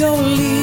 your leave.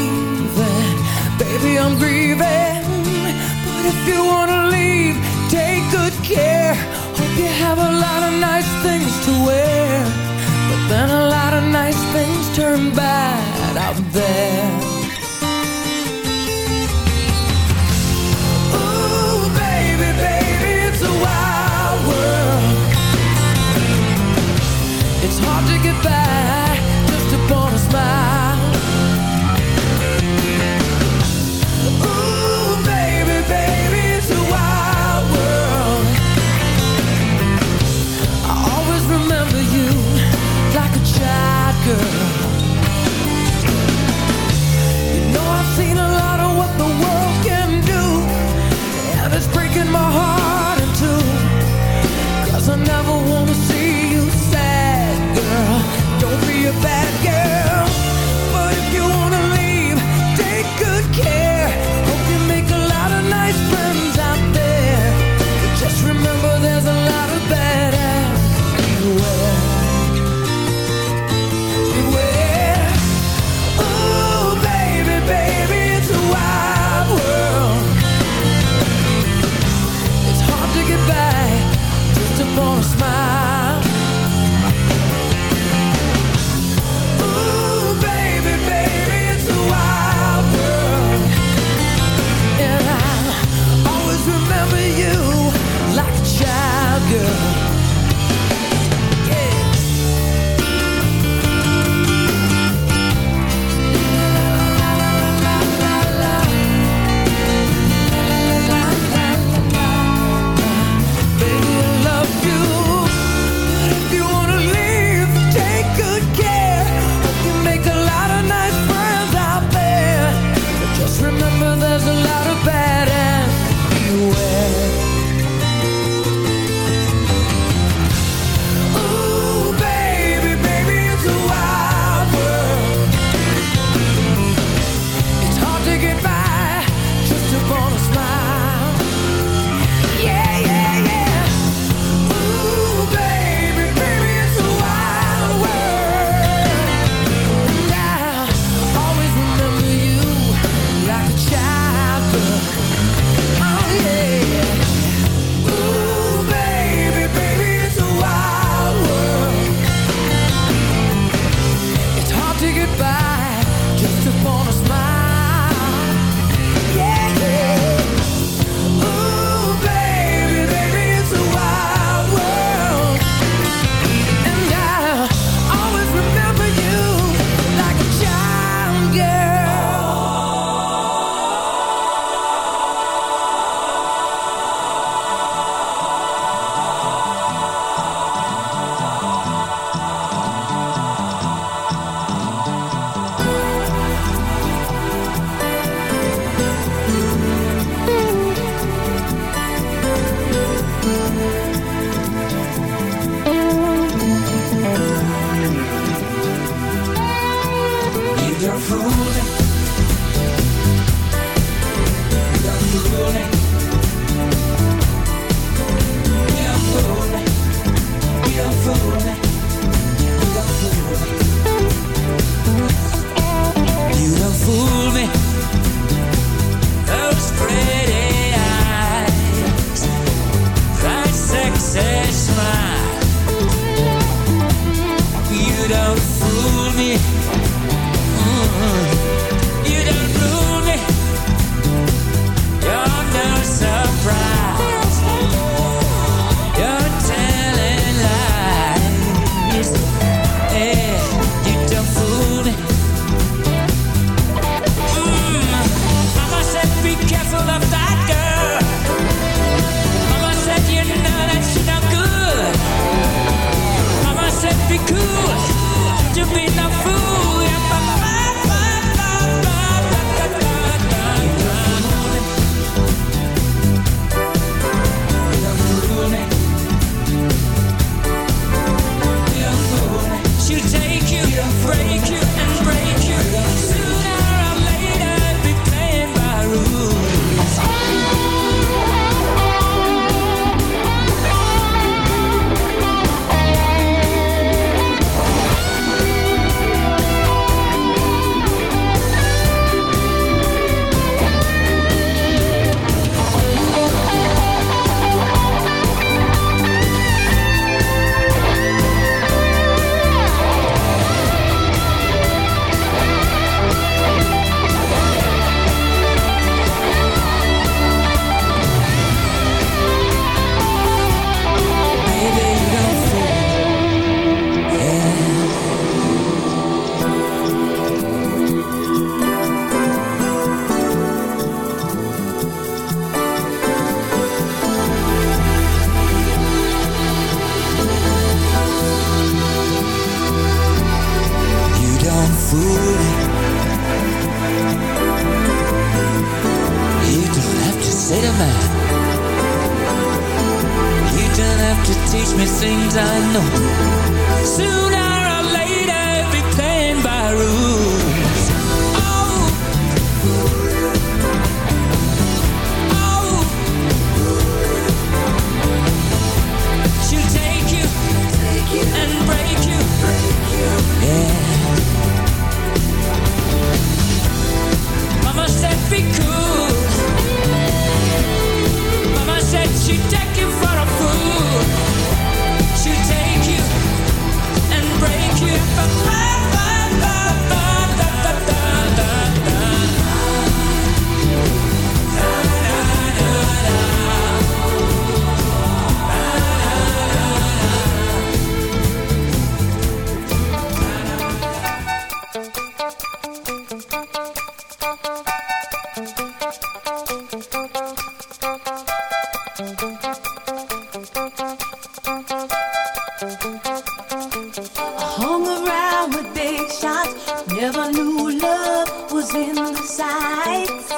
in the sights.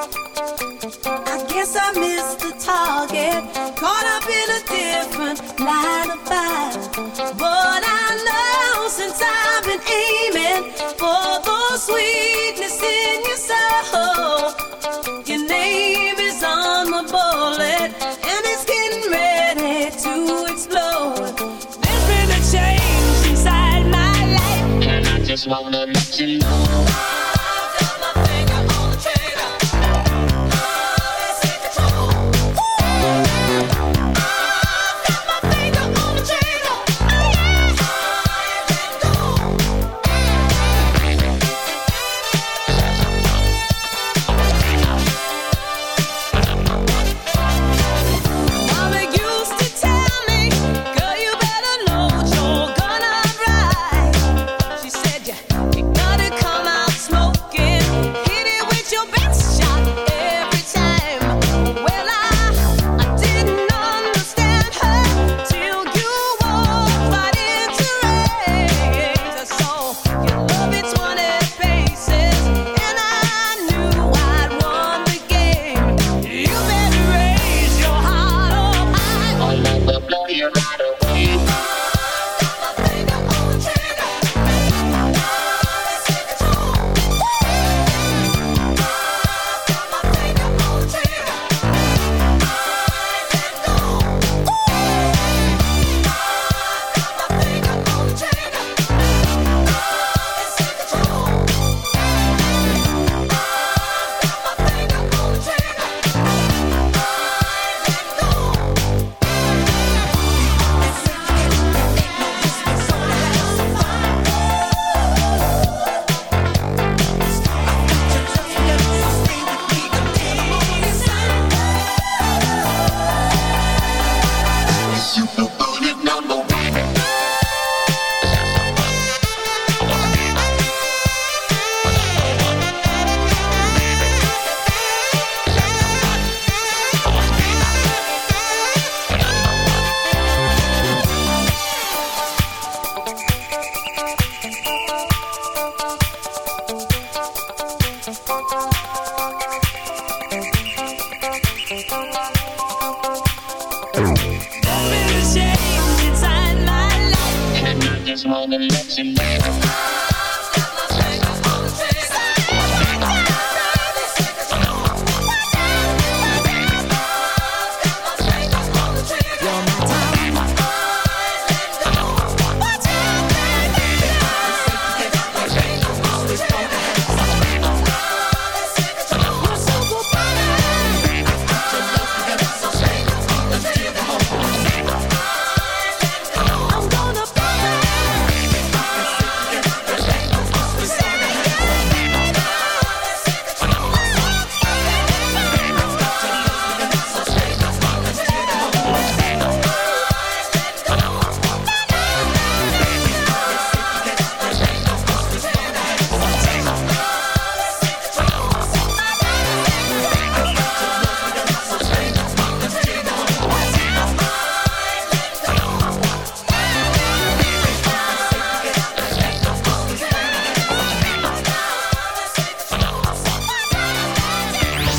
I guess I missed the target, caught up in a different line of fire. But I know since I've been aiming for the sweetness in your soul, your name is on the bullet and it's getting ready to explode. There's been a change inside my life, and I just wanna let you know.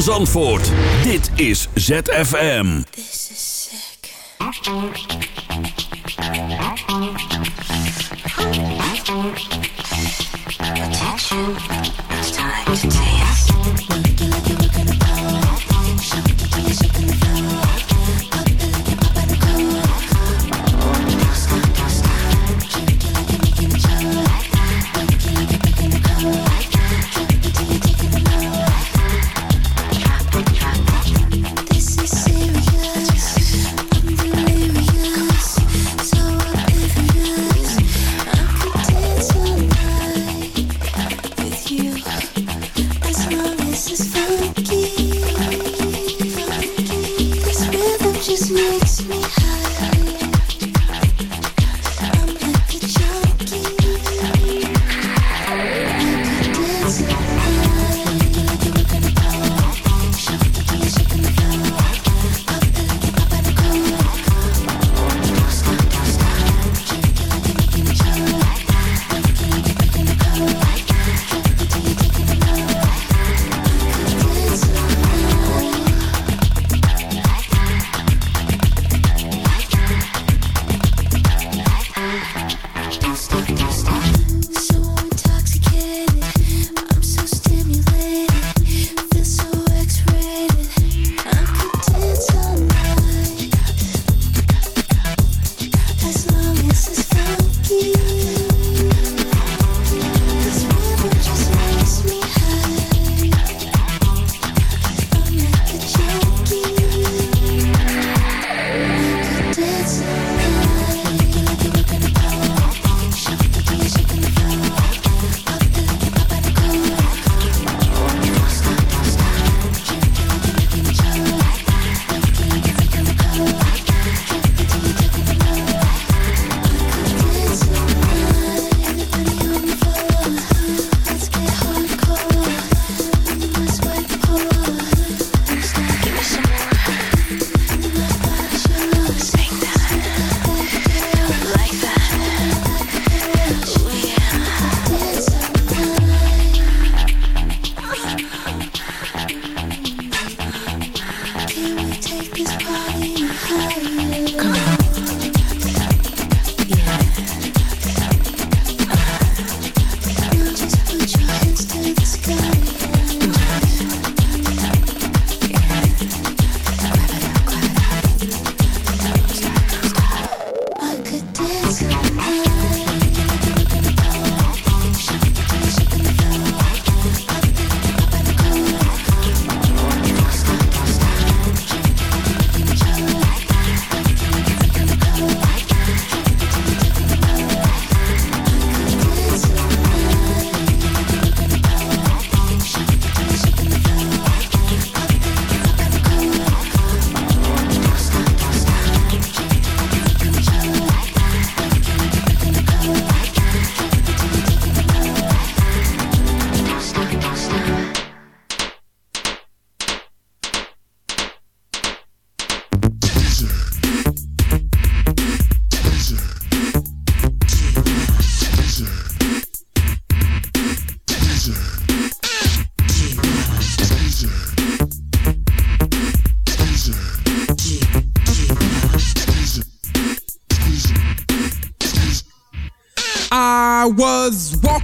Van. Dit is ZFM. This is sick.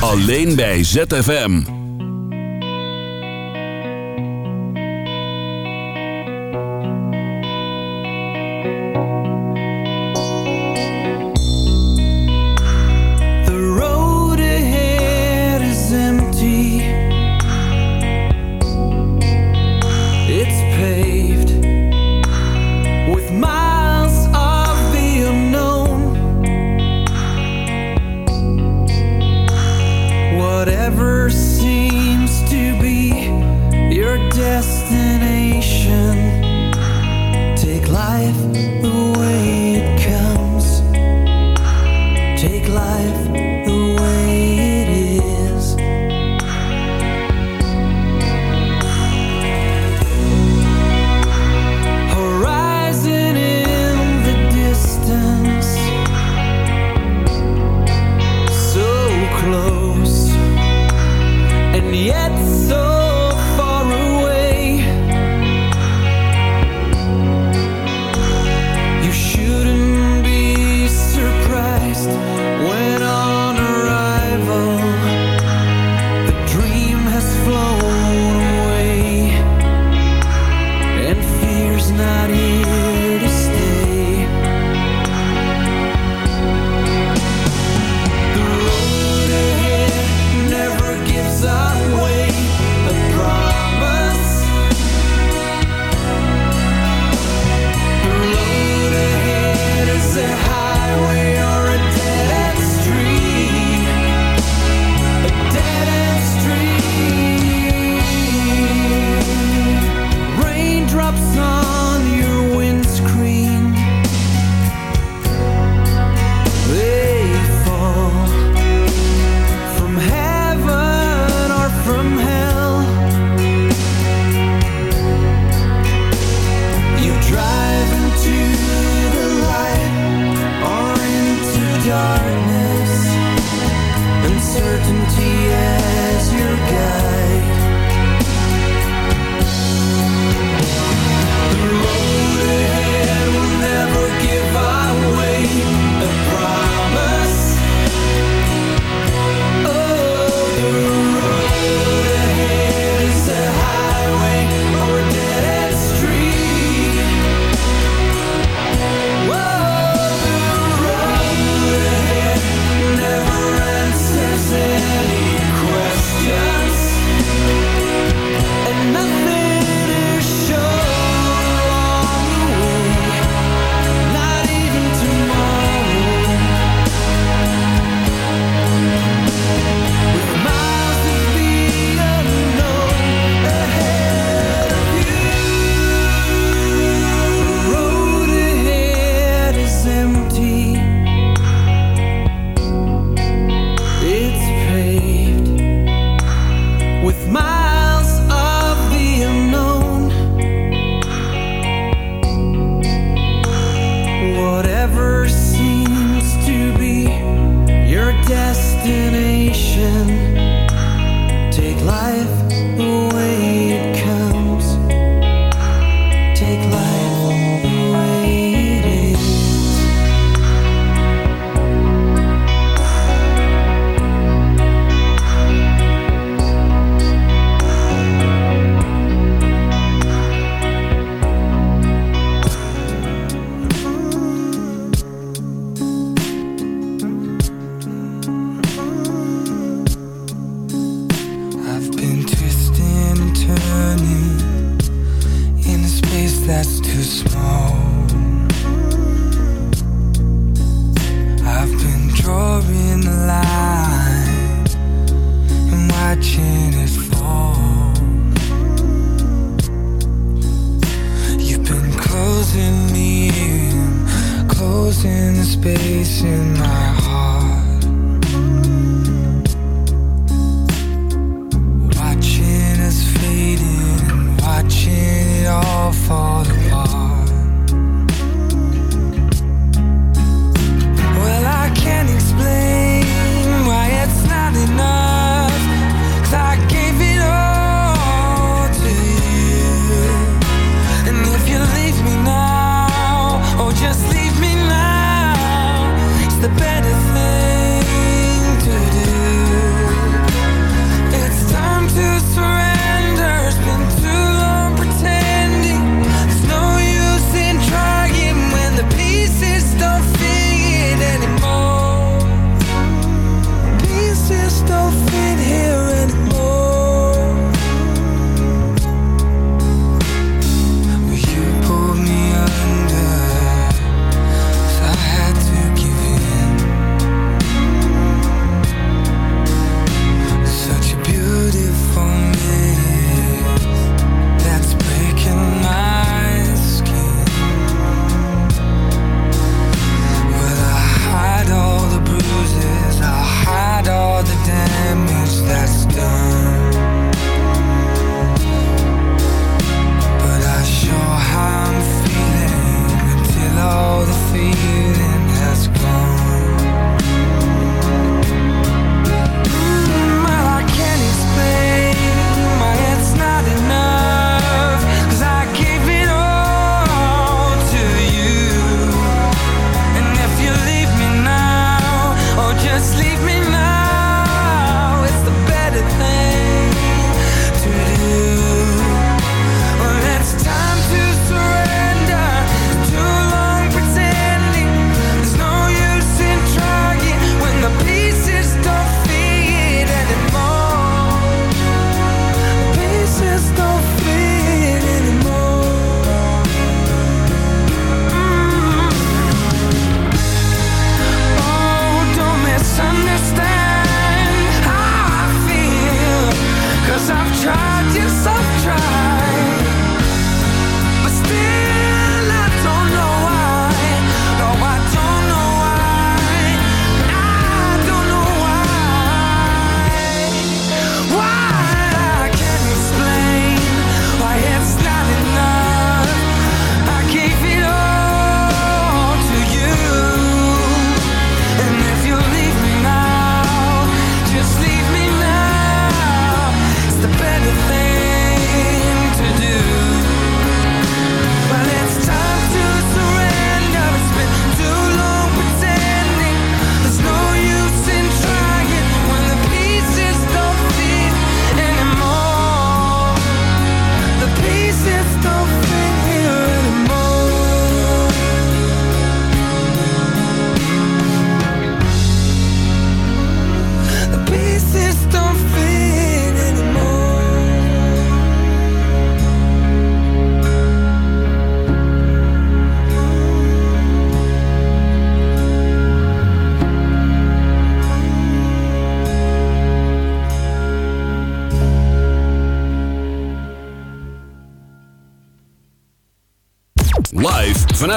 Alleen bij ZFM.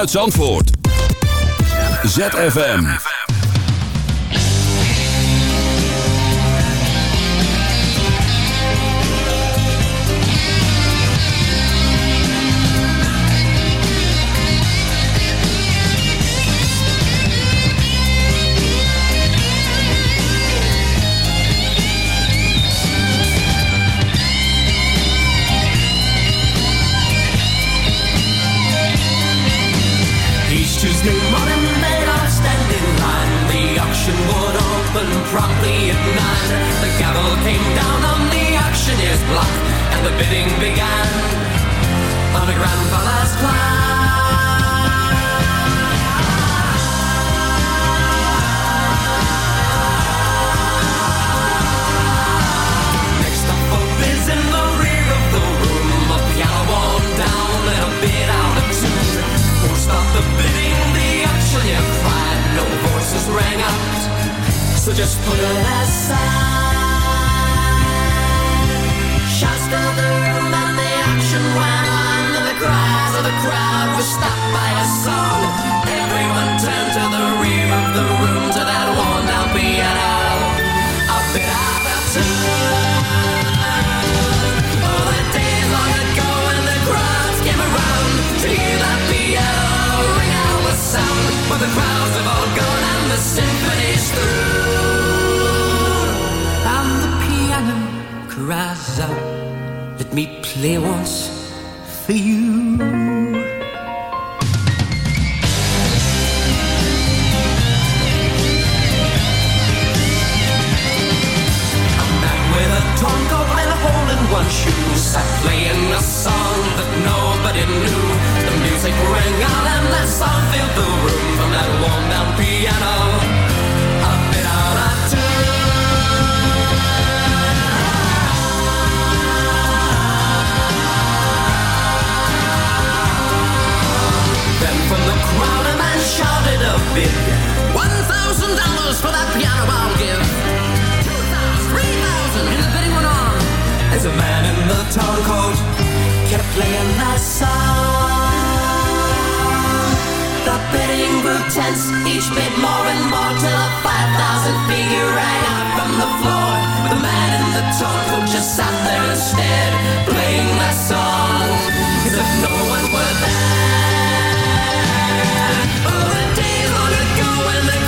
Uit Zandvoort. ZFM. The gavel came down on the auctioneer's block, and the bidding began. On a grandfather's Next just put it aside. Filled the room and the auction let me One thousand dollars for that piano I'll give. Two thousand, three thousand, and the bidding went on As a man in the town kept playing that song. The bidding grew tense, each bid more and more Till a five thousand figure rang out from the floor. The man in the town just sat there instead Playing that song. As if no one were there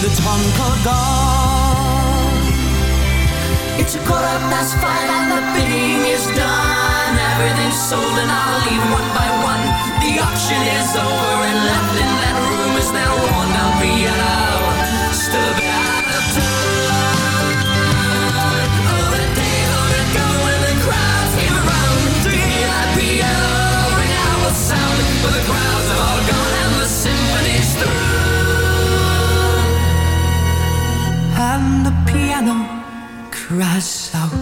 hele gone. It's a quarter past five and the bidding is done. Everything's sold and I'll leave one by one. The auction is over and left in that room is now worn be allowed. Still out of tune. Oh, the day, go when the crowds out sound, the crowds piano out.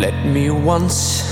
Let me once.